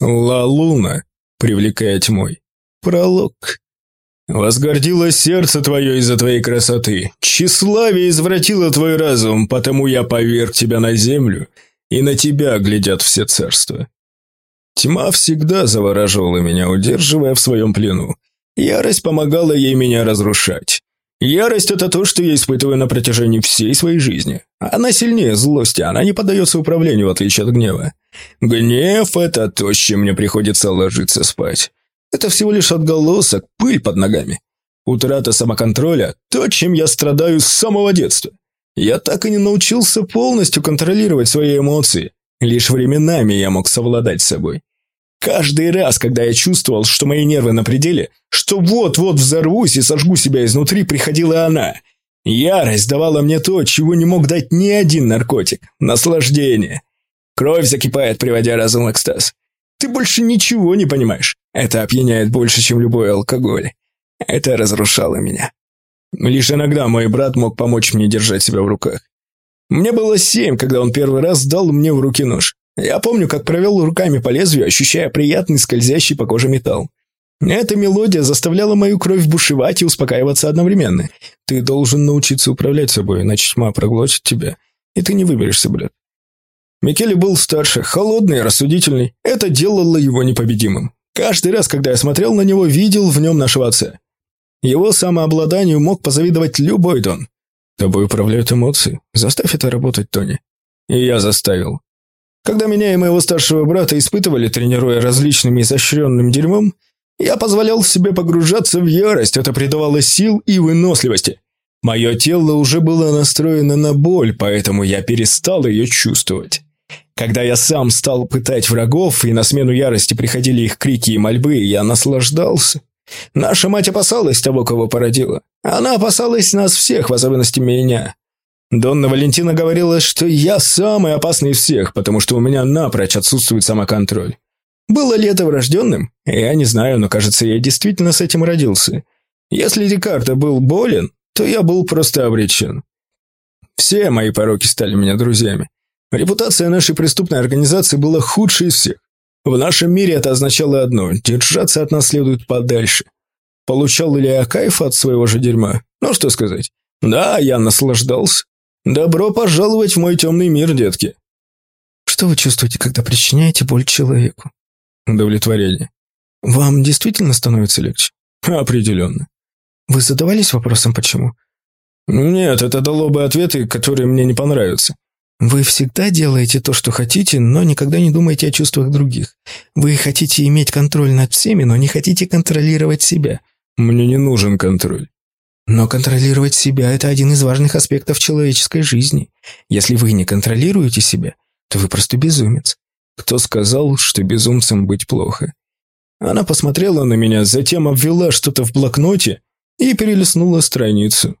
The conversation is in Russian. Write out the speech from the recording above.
Ла Луна, привлекая тьмой. Пролог. Возгордилось сердце твое из-за твоей красоты. Тщеславие извратило твой разум, потому я поверг тебя на землю, и на тебя глядят все царства. Тьма всегда завораживала меня, удерживая в своем плену. Ярость помогала ей меня разрушать. Ярость – это то, что я испытываю на протяжении всей своей жизни. Она сильнее злости, она не поддается управлению, в отличие от гнева. Гнев – это то, с чем мне приходится ложиться спать. Это всего лишь отголосок, пыль под ногами. Утрата самоконтроля – то, чем я страдаю с самого детства. Я так и не научился полностью контролировать свои эмоции. Лишь временами я мог совладать с собой. Каждый раз, когда я чувствовал, что мои нервы на пределе, что вот-вот взорвусь и сожгу себя изнутри, приходила она. Ярость давала мне то, чего не мог дать ни один наркотик – наслаждение. Кровь закипает, приводя разум в экстаз. Ты больше ничего не понимаешь. Это опьяняет больше, чем любой алкоголь. Это разрушало меня. Лишь иногда мой брат мог помочь мне держать себя в руках. Мне было семь, когда он первый раз дал мне в руки нож. Я помню, как провел руками по лезвию, ощущая приятный скользящий по коже металл. Эта мелодия заставляла мою кровь бушевать и успокаиваться одновременно. Ты должен научиться управлять собой, иначе тьма проглотит тебя, и ты не выберешься, блядь. Микеле был старше, холодный и рассудительный. Это делало его непобедимым. Каждый раз, когда я смотрел на него, видел в нем нашего отца. Его самообладанию мог позавидовать любой Дон. Тобой управляют эмоции. Заставь это работать, Тони. И я заставил. Когда меня и моего старшего брата испытывали, тренируя различным изощренным дерьмом, я позволял себе погружаться в ярость, это придавало сил и выносливости. Мое тело уже было настроено на боль, поэтому я перестал ее чувствовать. Когда я сам стал пытать врагов, и на смену ярости приходили их крики и мольбы, я наслаждался. Наша мать опасалась того, кого породила. Она опасалась нас всех, в особенности меня. Донна Валентина говорила, что я самый опасный из всех, потому что у меня напрочь отсутствует самоконтроль. Было ли это врожденным? Я не знаю, но кажется, я действительно с этим родился. Если Рикардо был болен, то я был просто обречен. Все мои пороки стали меня друзьями. Репутация нашей преступной организации была худшей из всех. В нашем мире это означало одно – держаться от нас следует подальше. Получал ли я кайф от своего же дерьма? Ну, что сказать. Да, я наслаждался. Добро пожаловать в мой темный мир, детки. Что вы чувствуете, когда причиняете боль человеку? Удовлетворение. Вам действительно становится легче? Определенно. Вы задавались вопросом, почему? Нет, это дало бы ответы, которые мне не понравятся. Вы всегда делаете то, что хотите, но никогда не думаете о чувствах других. Вы хотите иметь контроль над всеми, но не хотите контролировать себя. Мне не нужен контроль. Но контролировать себя – это один из важных аспектов человеческой жизни. Если вы не контролируете себя, то вы просто безумец. Кто сказал, что безумцем быть плохо? Она посмотрела на меня, затем обвела что-то в блокноте и перелистнула страницу.